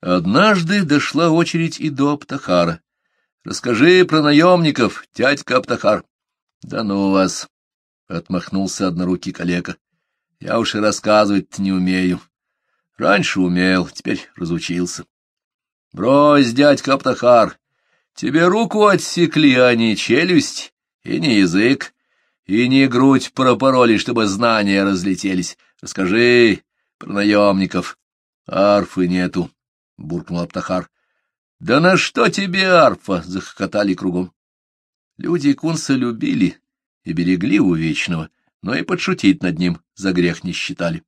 Однажды дошла очередь и до Аптахара. Расскажи про наемников, дядька Аптахар. Да ну вас, — отмахнулся однорукий калека. Я уж и рассказывать не умею. Раньше умел, теперь разучился. Брось, дядька Аптахар, тебе руку отсекли, а не челюсть и не язык, и не грудь пропороли, чтобы знания разлетелись. Расскажи про наемников. Арфы нету, — буркнул Аптахар. — Да на что тебе арфа? — захохотали кругом. Люди Кунса любили и берегли у Вечного, но и подшутить над ним за грех не считали.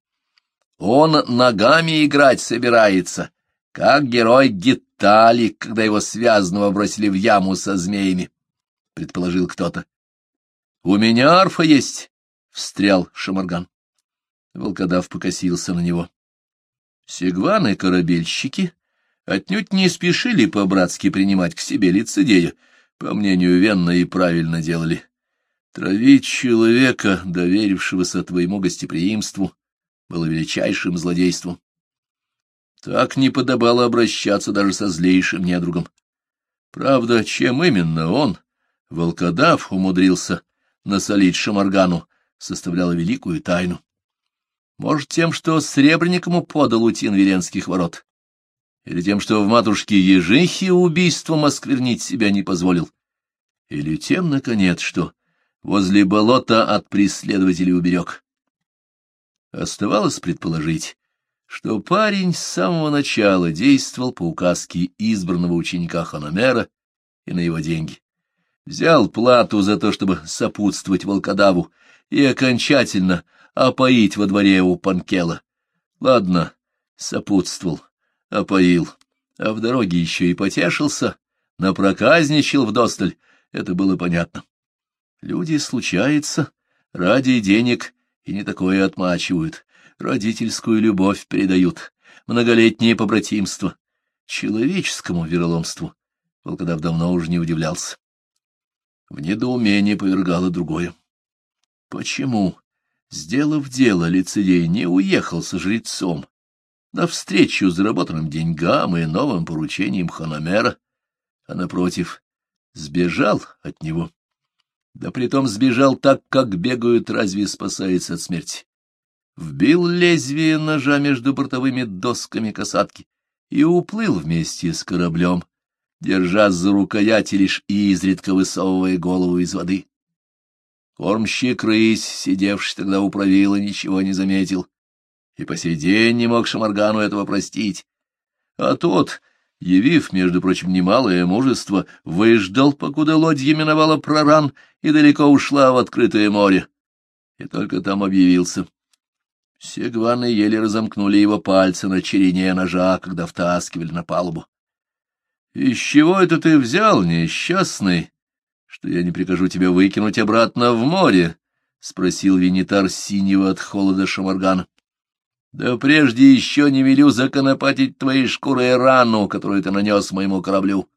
Он ногами играть собирается, как герой Гитали, когда его связанного бросили в яму со змеями, — предположил кто-то. — У меня арфа есть, — встрял Шамарган. Волкодав покосился на него. Сигваны-корабельщики отнюдь не спешили по-братски принимать к себе лицедея, по мнению Венна и правильно делали. Травить человека, доверившегося твоему гостеприимству, было величайшим злодейством. Так не подобало обращаться даже со злейшим недругом. Правда, чем именно он, волкодав, умудрился насолить Шамаргану, составляла великую тайну. Может, тем, что сребреник ему подал утин Веренских ворот, или тем, что в матушке Ежихе убийством осквернить себя не позволил, или тем, наконец, что возле болота от преследователей уберег. Оставалось предположить, что парень с самого начала действовал по указке избранного ученика Ханомера и на его деньги. Взял плату за то, чтобы сопутствовать волкодаву, и окончательно опоить во дворе у Панкела. Ладно, сопутствовал, опоил, а в дороге еще и потешился, напроказничал вдосталь, это было понятно. Люди, случается, ради денег и не такое отмачивают, родительскую любовь передают, многолетнее побратимство, человеческому вероломству. Волкодав давно уже не удивлялся. В недоумение повергало другое. Почему Сделав дело, лицедей не уехал со жрецом навстречу заработанным деньгам и новым поручениям Ханамера, а, напротив, сбежал от него. Да притом сбежал так, как бегают, разве спасается от смерти. Вбил лезвие ножа между бортовыми досками касатки и уплыл вместе с кораблем, держась за рукояти лишь изредка высовывая голову из воды. Кормщик рысь, сидевший тогда у правила, ничего не заметил, и по сей день не мог Шамаргану этого простить. А тот, явив, между прочим, немалое мужество, выждал, покуда лодья миновала проран и далеко ушла в открытое море, и только там объявился. Все гваны еле разомкнули его пальцы на черене ножа, когда втаскивали на палубу. — Из чего это ты взял, несчастный? что я не прикажу тебя выкинуть обратно в море? — спросил винитар синего от холода Шамаргана. — Да прежде еще не велю законопатить твоей шкурой рану, которую ты нанес моему кораблю.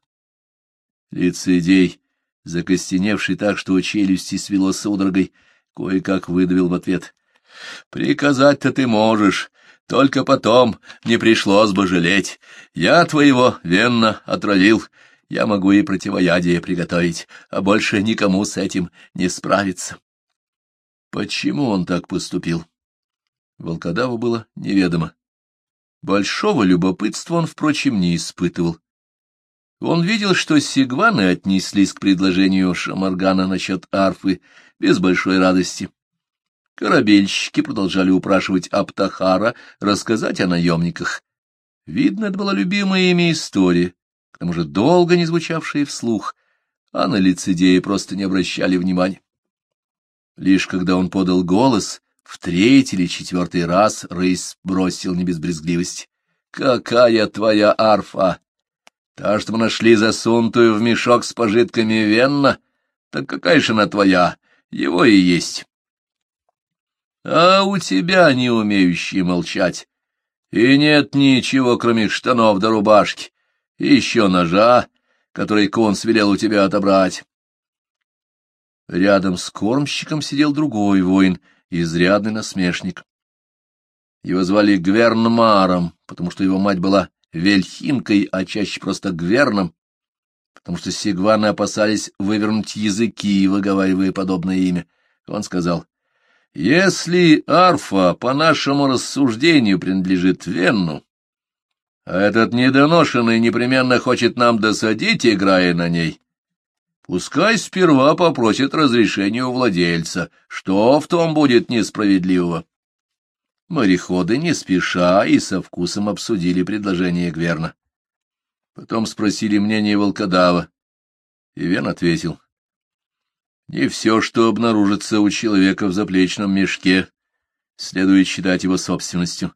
Лицедей, закостеневший так, что челюсти свело судорогой, кое-как выдавил в ответ. — Приказать-то ты можешь, только потом не пришлось бы жалеть. Я твоего венно отравил, — я могу и противоядие приготовить, а больше никому с этим не справиться. Почему он так поступил? Волкодаву было неведомо. Большого любопытства он, впрочем, не испытывал. Он видел, что сигваны отнеслись к предложению Шамаргана насчет арфы без большой радости. Корабельщики продолжали упрашивать Аптахара рассказать о наемниках. Видно, это была любимая ими история, тому же долго не звучавшие вслух, а на лицедея просто не обращали внимания. Лишь когда он подал голос, в третий или четвертый раз рысь бросил не без брезгливости. «Какая твоя арфа? Та, что мы нашли засунутую в мешок с пожитками Венна? Так какая же она твоя? Его и есть». «А у тебя, не умеющий молчать, и нет ничего, кроме штанов да рубашки еще ножа, который конс велел у тебя отобрать. Рядом с кормщиком сидел другой воин, изрядный насмешник. Его звали Гвернмаром, потому что его мать была Вельхинкой, а чаще просто Гверном, потому что сигваны опасались вывернуть языки, выговаривая подобное имя. Он сказал, «Если арфа, по нашему рассуждению, принадлежит Венну, а этот недоношенный непременно хочет нам досадить, играя на ней, пускай сперва попросит разрешения у владельца, что в том будет несправедливого». Мореходы не спеша и со вкусом обсудили предложение Гверна. Потом спросили мнение волкодава, и Вен ответил. Не все, что обнаружится у человека в заплечном мешке, следует считать его собственностью.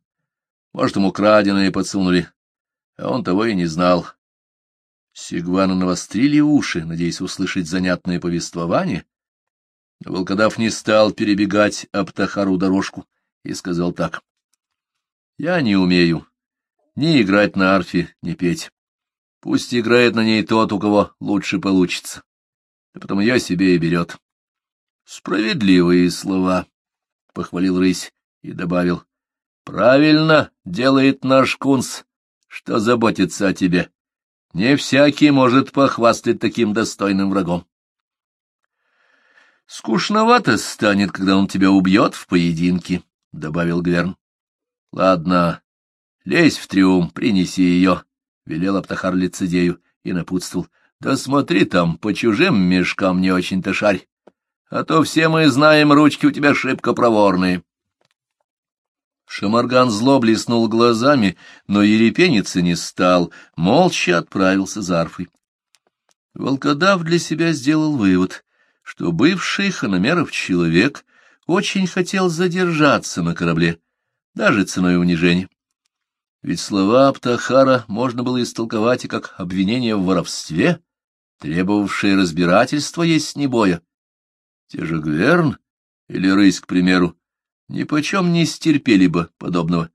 Может, ему краденое подсунули, а он того и не знал. Сигваны навострили уши, надеясь услышать занятное повествование, но волкодав не стал перебегать Аптахару дорожку и сказал так. — Я не умею ни играть на арфе, ни петь. Пусть играет на ней тот, у кого лучше получится. А потом ее себе и берет. — Справедливые слова, — похвалил рысь и добавил. — Правильно делает наш кунс, что заботится о тебе. Не всякий может похвастать таким достойным врагом. Скучновато станет, когда он тебя убьет в поединке, — добавил Гверн. — Ладно, лезь в трюм, принеси ее, — велел Аптахар лицедею и напутствовал. — Да смотри там, по чужим мешкам не очень-то шарь, а то все мы знаем, ручки у тебя шибко проворные. Шамарган зло блеснул глазами, но ерепениться не стал, молча отправился за арфой. Волкодав для себя сделал вывод, что бывший хономеров человек очень хотел задержаться на корабле, даже ценой унижения. Ведь слова Аптахара можно было истолковать и как обвинение в воровстве, требовавшее разбирательства есть не боя. Те же Гверн или Рысь, к примеру, ни почем не стерпели бы подобного.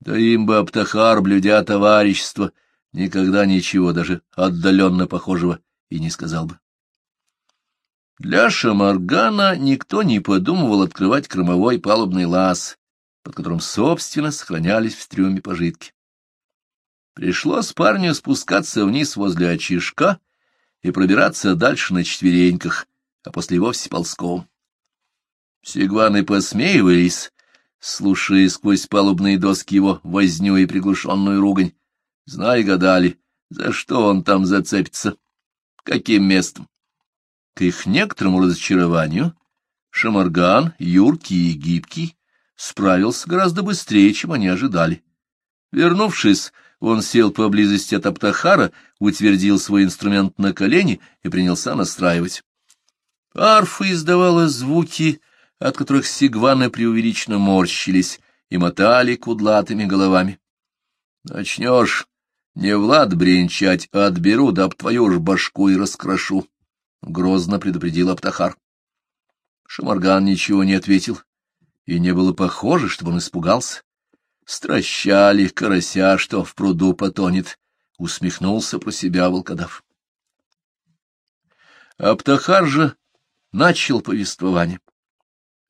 Да им бы Аптахар, блюдя товарищество, никогда ничего, даже отдаленно похожего, и не сказал бы. Для Шамаргана никто не подумывал открывать кромовой палубный лаз, под которым, собственно, сохранялись в трюме пожитки. Пришлось парню спускаться вниз возле очишка и пробираться дальше на четвереньках, а после вовсе ползком. Сигваны посмеивались, слушая сквозь палубные доски его возню и приглушенную ругань. Знай, гадали, за что он там зацепится, каким местом. К их некоторому разочарованию Шамарган, юркий и гибкий, справился гораздо быстрее, чем они ожидали. Вернувшись, он сел поблизости от Аптахара, утвердил свой инструмент на колени и принялся настраивать. Арфа издавала звуки, от которых сигваны преувеличенно морщились и мотали кудлатыми головами. Начнешь не Влад бренчать, а отберу, да об твою ж башку и раскрошу, — грозно предупредил Аптахар. Шамарган ничего не ответил, и не было похоже, чтобы он испугался. Стращали карася, что в пруду потонет, — усмехнулся про себя волкодав. Аптахар же начал повествование.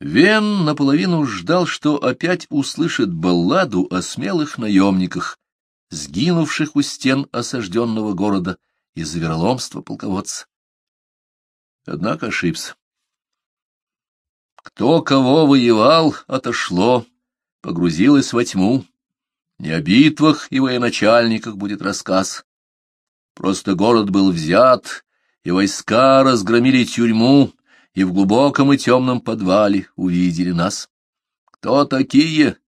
Вен наполовину ждал, что опять услышит балладу о смелых наемниках, сгинувших у стен осажденного города из-за вероломства полководца. Однако ошибся. Кто кого воевал, отошло, погрузилось во тьму. Не о битвах и военачальниках будет рассказ. Просто город был взят, и войска разгромили тюрьму, и в глубоком и темном подвале увидели нас. Кто такие?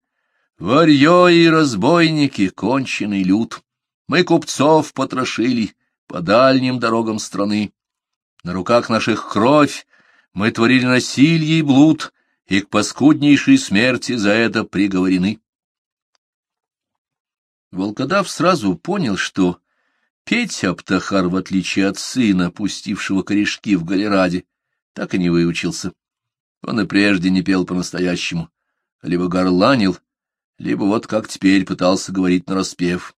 Варьё и разбойники, конченый люд. Мы купцов потрошили по дальним дорогам страны. На руках наших кровь, мы творили насилие и блуд, и к паскуднейшей смерти за это приговорены. Волкодав сразу понял, что Петя Аптахар, в отличие от сына, пустившего корешки в галераде, так и не выучился. Он и прежде не пел по-настоящему, либо горланил, либо вот как теперь пытался говорить нараспев.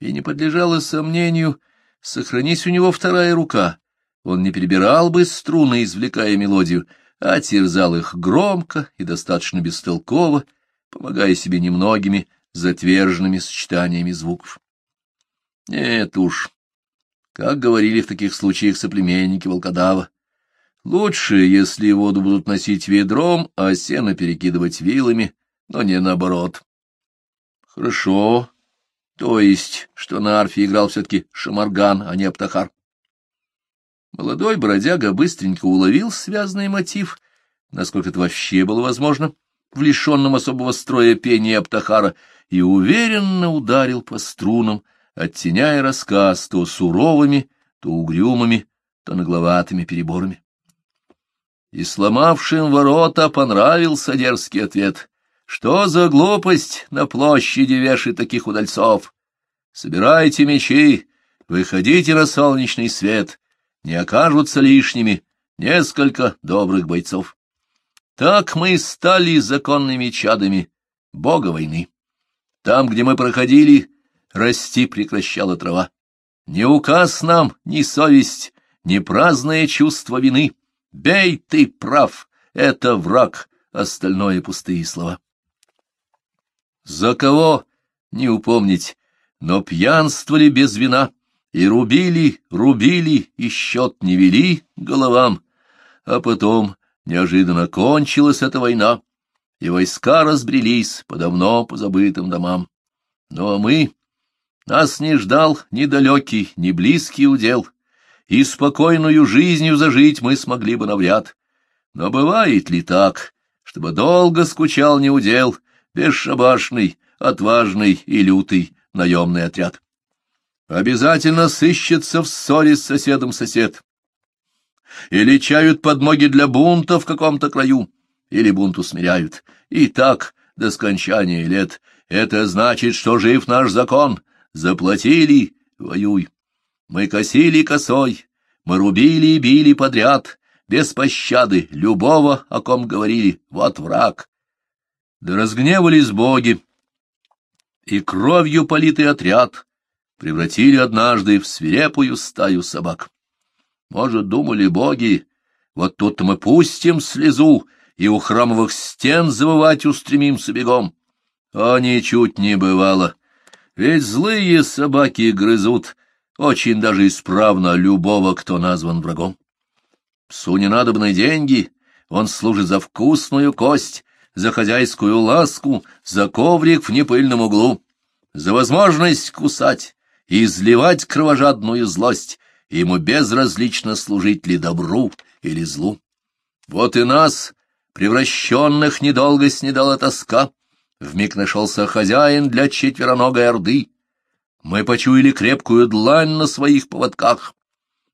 И не подлежало сомнению, сохранись у него вторая рука, он не перебирал бы струны, извлекая мелодию, а терзал их громко и достаточно бестолково, помогая себе немногими затверженными сочетаниями звуков. Нет уж, как говорили в таких случаях соплеменники волкодава, лучше, если воду будут носить ведром, а сено перекидывать вилами, но не наоборот. Хорошо, то есть, что на арфе играл все-таки Шамарган, а не Аптахар. Молодой бродяга быстренько уловил связанный мотив, насколько это вообще было возможно, в лишенном особого строя пения Аптахара, и уверенно ударил по струнам, оттеняя рассказ то суровыми, то угрюмыми, то нагловатыми переборами. И сломавшим ворота понравился дерзкий ответ. Что за глупость на площади вешать таких удальцов? Собирайте мечи, выходите на солнечный свет, не окажутся лишними несколько добрых бойцов. Так мы стали законными чадами бога войны. Там, где мы проходили, расти прекращала трава. Не указ нам, ни совесть, ни праздное чувство вины. Бей, ты прав, это враг, остальное пустые слова. За кого? Не упомнить, но пьянствовали без вина, и рубили, рубили, и счет не вели головам, а потом неожиданно кончилась эта война, и войска разбрелись по давно позабытым домам. Ну а мы... Нас не ждал ни далекий, ни близкий удел, и спокойную жизнью зажить мы смогли бы навряд. Но бывает ли так, чтобы долго скучал неудел, бесшабашный, отважный и лютый наемный отряд? Обязательно сыщется в ссоре с соседом сосед. Или чают подмоги для бунта в каком-то краю, или бунт усмиряют. И так до скончания лет — это значит, что жив наш закон. Заплатили — воюй. Мы косили косой, мы рубили и били подряд, без пощады, любого, о ком говорили, вот враг. Да разгневались боги, и кровью политый отряд превратили однажды в свирепую стаю собак. Может, думали боги, вот тут мы пустим слезу, и у храмовых стен завывать устремимся бегом. А ничуть не бывало. Ведь злые собаки грызут очень даже исправно любого, кто назван врагом. Псу не деньги, он служит за вкусную кость, за хозяйскую ласку, за коврик в непыльном углу, за возможность кусать и изливать кровожадную злость, ему безразлично служить ли добру или злу. Вот и нас, превращенных, недолго снедала тоска, Вмиг нашелся хозяин для четвероногой орды. Мы почуяли крепкую длань на своих поводках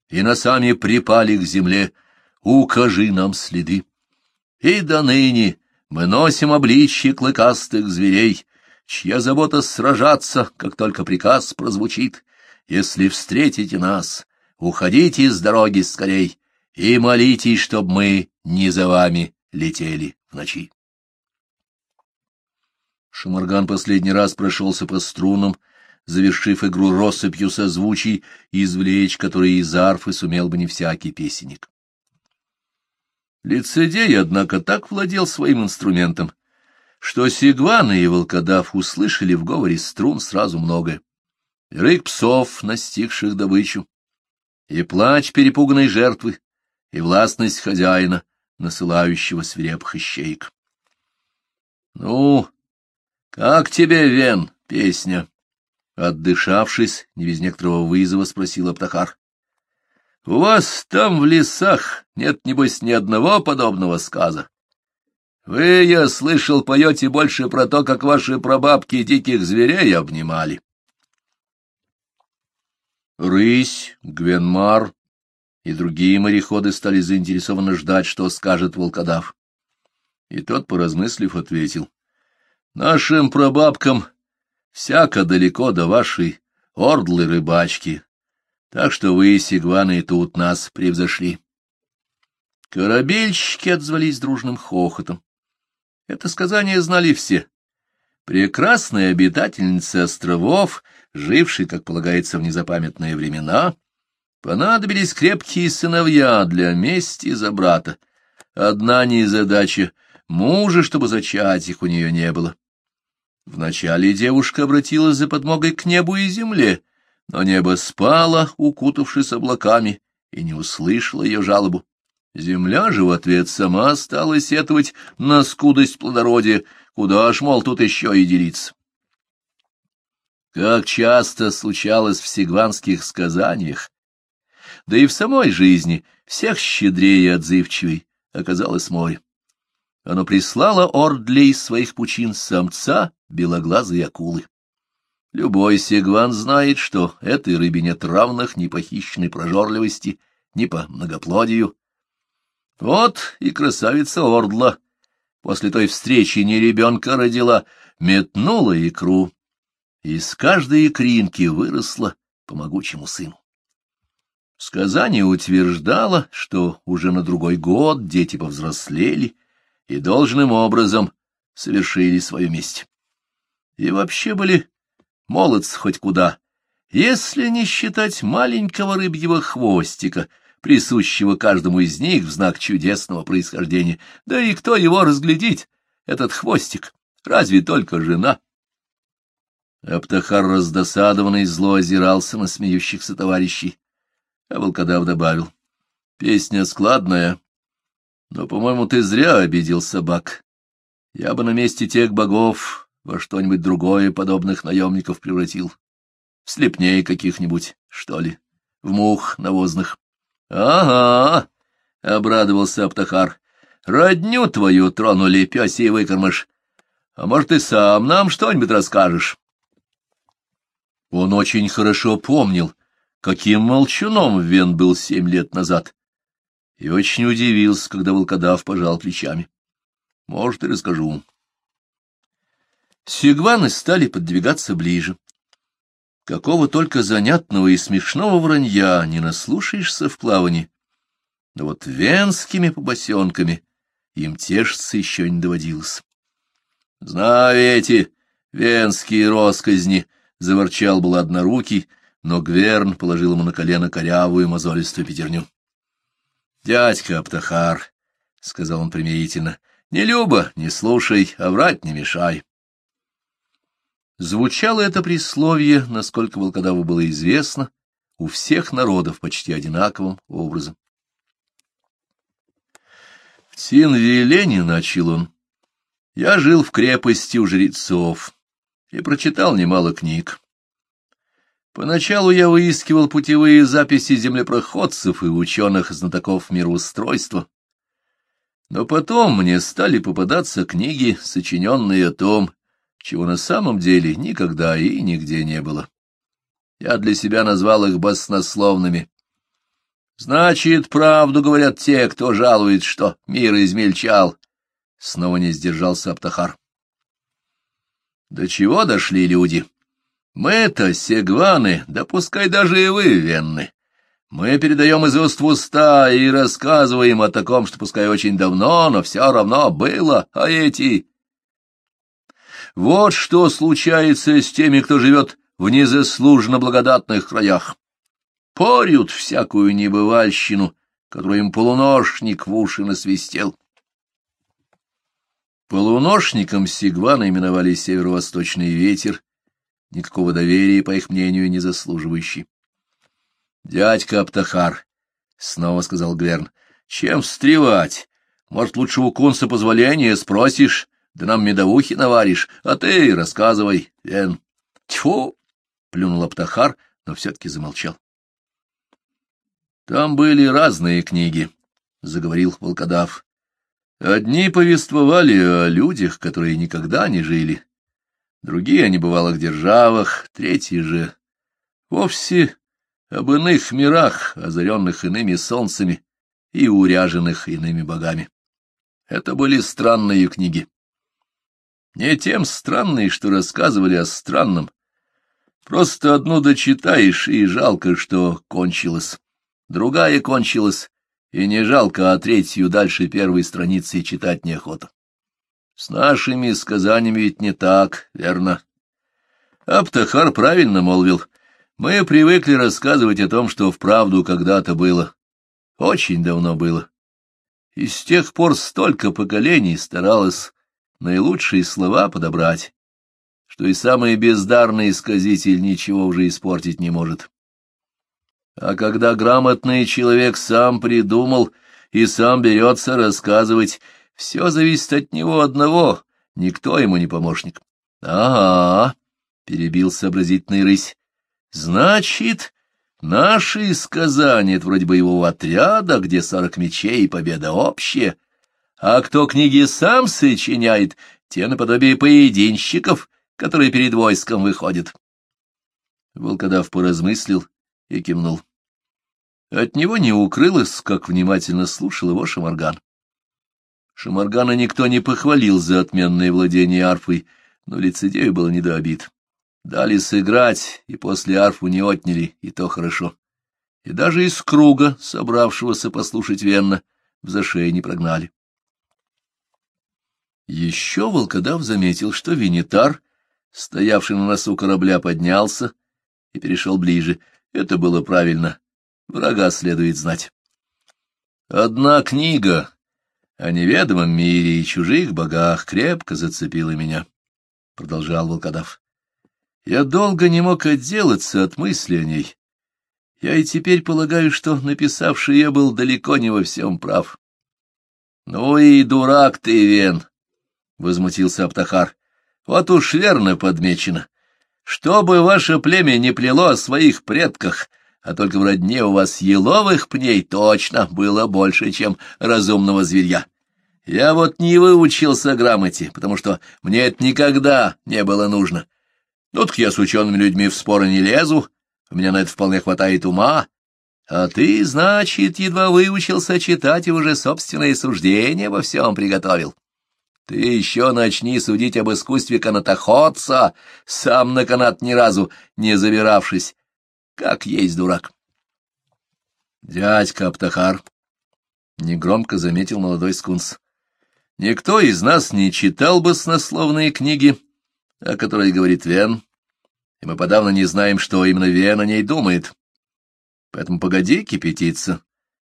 и носами припали к земле. Укажи нам следы. И до ныне мы носим обличье клыкастых зверей, чья забота сражаться, как только приказ прозвучит. Если встретите нас, уходите с дороги скорей и молитесь, чтоб мы не за вами летели в ночи. Шамарган последний раз прошелся по струнам, завершив игру россыпью созвучий, извлечь которые из арфы сумел бы не всякий песенник. Лицедей, однако, так владел своим инструментом, что Сигвана и Волкодав услышали в говоре струн сразу многое. Рык псов, настигших добычу, и плач перепуганной жертвы, и властность хозяина, насылающего свирепых ищейк. — Ну, как тебе, Вен, песня? Отдышавшись, не без некоторого вызова спросил Аптахар. — У вас там в лесах нет, небось, ни одного подобного сказа. Вы, я слышал, поете больше про то, как ваши прабабки диких зверей обнимали. Рысь, Гвенмар и другие мореходы стали заинтересованно ждать, что скажет волкодав. И тот, поразмыслив, ответил. Нашим прабабкам всяко далеко до вашей ордлы рыбачки, так что вы, сигваны, тут нас превзошли. Корабельщики отзвались дружным хохотом. Это сказание знали все. Прекрасная обитательница островов, жившей, как полагается, в незапамятные времена, понадобились крепкие сыновья для мести за брата. Одна незадача — мужа, чтобы зачать их у нее не было. Вначале девушка обратилась за подмогой к небу и земле, Но небо спало, укутавшись облаками, и не услышало ее жалобу. Земля же в ответ сама стала сетовать на скудость плодородия, куда ж, мол, тут еще и делиться. Как часто случалось в сигванских сказаниях, да и в самой жизни всех щедрее и отзывчивей оказалось море. Оно прислало Ордлей своих пучин самца белоглазой акулы. Любой сигван знает, что этой рыбе нет равных ни по хищной прожорливости, ни по многоплодию. Вот и красавица Ордла после той встречи не ребенка родила, метнула икру, из каждой икринки выросла по могучему сыну. Сказание утверждало, что уже на другой год дети повзрослели и должным образом совершили свою месть. И вообще были молодцы хоть куда, если не считать маленького рыбьего хвостика, присущего каждому из них в знак чудесного происхождения. Да и кто его разглядит, этот хвостик, разве только жена? Аптахар раздосадованный зло озирался на смеющихся товарищей, а волкодав добавил. — Песня складная, но, по-моему, ты зря обидел собак. Я бы на месте тех богов во что-нибудь другое подобных наемников превратил. В слепней каких-нибудь, что ли, в мух навозных. — Ага, — обрадовался Аптахар, — родню твою тронули, пёсий выкормыш. А может, ты сам нам что-нибудь расскажешь? Он очень хорошо помнил, каким молчуном Вен был семь лет назад, и очень удивился, когда волкодав пожал плечами. Может, и расскажу. Сигваны стали подвигаться ближе. Какого только занятного и смешного вранья не наслушаешься в плавании. Но вот венскими побосенками им тешиться еще не доводилось. Знаю эти венские росказни —— заворчал был однорукий, но Гверн положил ему на колено корявую мозолистую пятерню. — Дядька Аптахар, — сказал он примирительно, — не люба, не слушай, а врать не мешай. Звучало это присловие, насколько волкодаву было известно, у всех народов почти одинаковым образом. В Тинвилене, — начал он, — я жил в крепости у жрецов и прочитал немало книг. Поначалу я выискивал путевые записи землепроходцев и ученых-знатоков мироустройства. Но потом мне стали попадаться книги, сочиненные о том, чего на самом деле никогда и нигде не было. Я для себя назвал их баснословными. Значит, правду говорят те, кто жалует, что мир измельчал. Снова не сдержался Аптахар. До чего дошли люди? Мы-то, сегваны, да пускай даже и вы, венны. Мы передаем из уст в уста и рассказываем о таком, что пускай очень давно, но все равно было, а эти... Вот что случается с теми, кто живет в незаслуженно благодатных краях. Порют всякую небывальщину, которую им полуношник в уши насвистел. Полуношником Сигвана именовали северо-восточный ветер, никакого доверия, по их мнению, не заслуживающий. — Дядька Аптахар, — снова сказал Гверн, — чем встревать? Может, лучше у кунса позволения спросишь, да нам медовухи наваришь, а ты рассказывай, Вен. — Тьфу! — плюнул Аптахар, но все-таки замолчал. — Там были разные книги, — заговорил волкодав. Одни повествовали о людях, которые никогда не жили, другие о небывалых державах, третьи же вовсе об иных мирах, озаренных иными солнцами и уряженных иными богами. Это были странные книги. Не тем странные, что рассказывали о странном. Просто одну дочитаешь, и жалко, что кончилось. Другая кончилась, и не жалко, а третью дальше первой страницы читать неохота. С нашими сказаниями ведь не так, верно? Аптахар правильно молвил. Мы привыкли рассказывать о том, что вправду когда-то было. Очень давно было. И с тех пор столько поколений старалось наилучшие слова подобрать. что и самый бездарный сказитель ничего уже испортить не может. А когда грамотный человек сам придумал и сам берется рассказывать, все зависит от него одного, никто ему не помощник. — Ага, — перебил сообразительный рысь, — значит, наши сказания — это вроде боевого отряда, где сорок мечей и победа общая, а кто книги сам сочиняет, те наподобие поединщиков, которые перед войском выходят. Волкодав поразмыслил и кивнул. От него не укрылось, как внимательно слушал его Шамарган. Шамаргана никто не похвалил за отменное владение арфой, но лицедею было не до обид. Дали сыграть, и после арфу не отняли, и то хорошо. И даже из круга, собравшегося послушать Венна, в зашей не прогнали. Еще волкодав заметил, что Винитар, стоявший на носу корабля, поднялся и перешел ближе. Это было правильно. Врага следует знать. Одна книга о неведомом мире и чужих богах крепко зацепила меня, — продолжал волкодав. Я долго не мог отделаться от мысли о ней. Я и теперь полагаю, что написавший ее был далеко не во всем прав. — Ну и дурак ты, Вен! — возмутился Аптахар. — Вот уж верно подмечено. Чтобы ваше племя не плело о своих предках, а только в родне у вас еловых пней точно было больше, чем разумного зверя. Я вот не выучился грамоте, потому что мне это никогда не было нужно. Ну так я с учеными людьми в споры не лезу, у меня на это вполне хватает ума. А ты, значит, едва выучился читать и уже собственные суждения во всем приготовил. Ты еще начни судить об искусстве канатоходца, сам на канат ни разу не забиравшись. Как есть дурак. Дядька Аптахар, — негромко заметил молодой скунс, — никто из нас не читал баснословные книги, о которой говорит Вен, и мы подавно не знаем, что именно Вен о ней думает. Поэтому погоди кипятиться,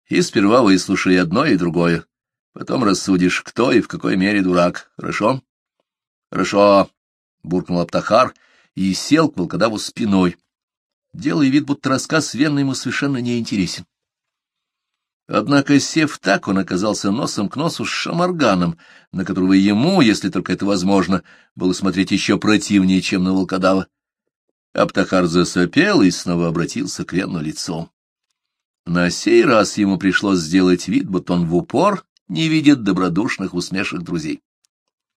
и сперва выслушай одно и другое. Потом рассудишь, кто и в какой мере дурак. Хорошо? — Хорошо, — буркнул Аптахар и сел к волкодаву спиной, делая вид, будто рассказ Венна ему совершенно не интересен. Однако, сев так, он оказался носом к носу с Шамарганом, на которого ему, если только это возможно, было смотреть еще противнее, чем на волкодава. Аптахар засопел и снова обратился к Венну лицом. На сей раз ему пришлось сделать вид, будто он в упор не видит добродушных усмешек друзей.